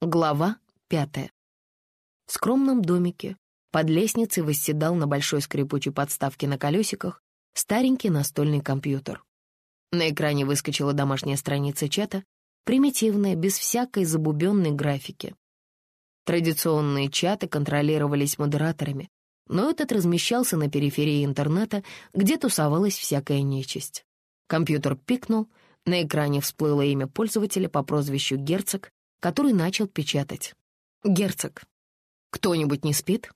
Глава пятая. В скромном домике под лестницей восседал на большой скрипучей подставке на колесиках старенький настольный компьютер. На экране выскочила домашняя страница чата, примитивная, без всякой забубенной графики. Традиционные чаты контролировались модераторами, но этот размещался на периферии интернета, где тусовалась всякая нечисть. Компьютер пикнул, на экране всплыло имя пользователя по прозвищу Герцог, который начал печатать. «Герцог, кто-нибудь не спит?»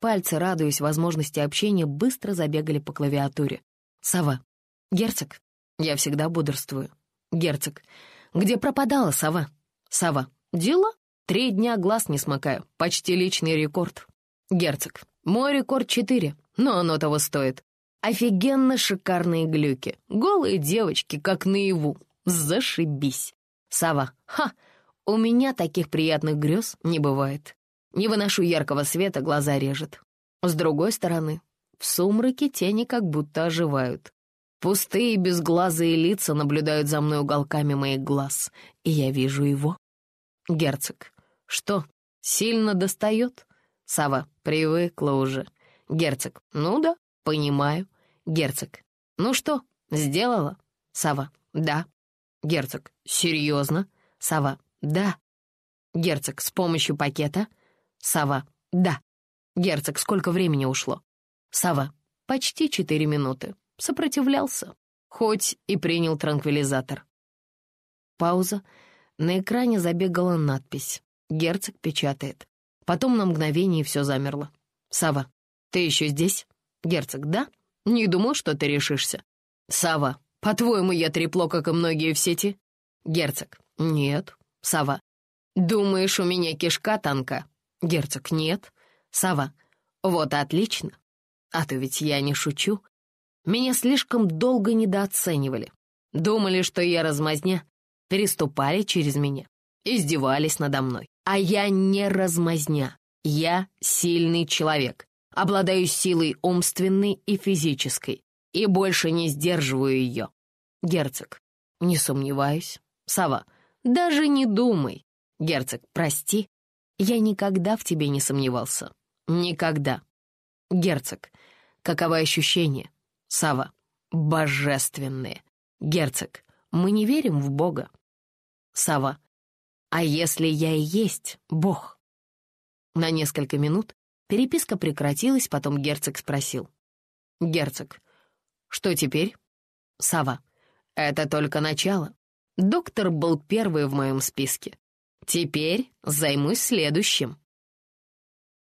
Пальцы, радуясь возможности общения, быстро забегали по клавиатуре. «Сова. Герцог. Я всегда бодрствую. Герцог. Где пропадала сова? Сова. Дела? Три дня глаз не смыкаю. Почти личный рекорд. Герцог. Мой рекорд четыре, но оно того стоит. Офигенно шикарные глюки. Голые девочки, как наяву. Зашибись. Сова. Ха! У меня таких приятных грез не бывает. Не выношу яркого света, глаза режет. С другой стороны, в сумраке тени как будто оживают. Пустые безглазые лица наблюдают за мной уголками моих глаз, и я вижу его. Герцог. Что, сильно достает? Сава привыкла уже. Герцог. Ну да, понимаю. Герцог. Ну что, сделала? Сава. Да. Герцог. Серьезно? Сава. «Да». «Герцог, с помощью пакета?» «Сова». «Да». «Герцог, сколько времени ушло?» «Сова». «Почти четыре минуты». Сопротивлялся, хоть и принял транквилизатор. Пауза. На экране забегала надпись. Герцог печатает. Потом на мгновение все замерло. «Сава, ты еще здесь?» «Герцог, да? Не думал, что ты решишься». «Сава, по-твоему, я трепло, как и многие в сети?» «Герцог, нет, Сава. «Думаешь, у меня кишка танка?» Герцог. «Нет». Сава. «Вот отлично. А то ведь я не шучу. Меня слишком долго недооценивали. Думали, что я размазня, переступали через меня, издевались надо мной. А я не размазня. Я сильный человек, обладаю силой умственной и физической, и больше не сдерживаю ее. Герцог. Не сомневаюсь. Сова. Даже не думай. Герцог, прости, я никогда в тебе не сомневался. Никогда. Герцог, каковы ощущения? Сава, божественные. Герцог, мы не верим в Бога. Сава, а если я и есть Бог? На несколько минут переписка прекратилась, потом герцог спросил. Герцог, что теперь? Сава, это только начало. Доктор был первый в моем списке. Теперь займусь следующим.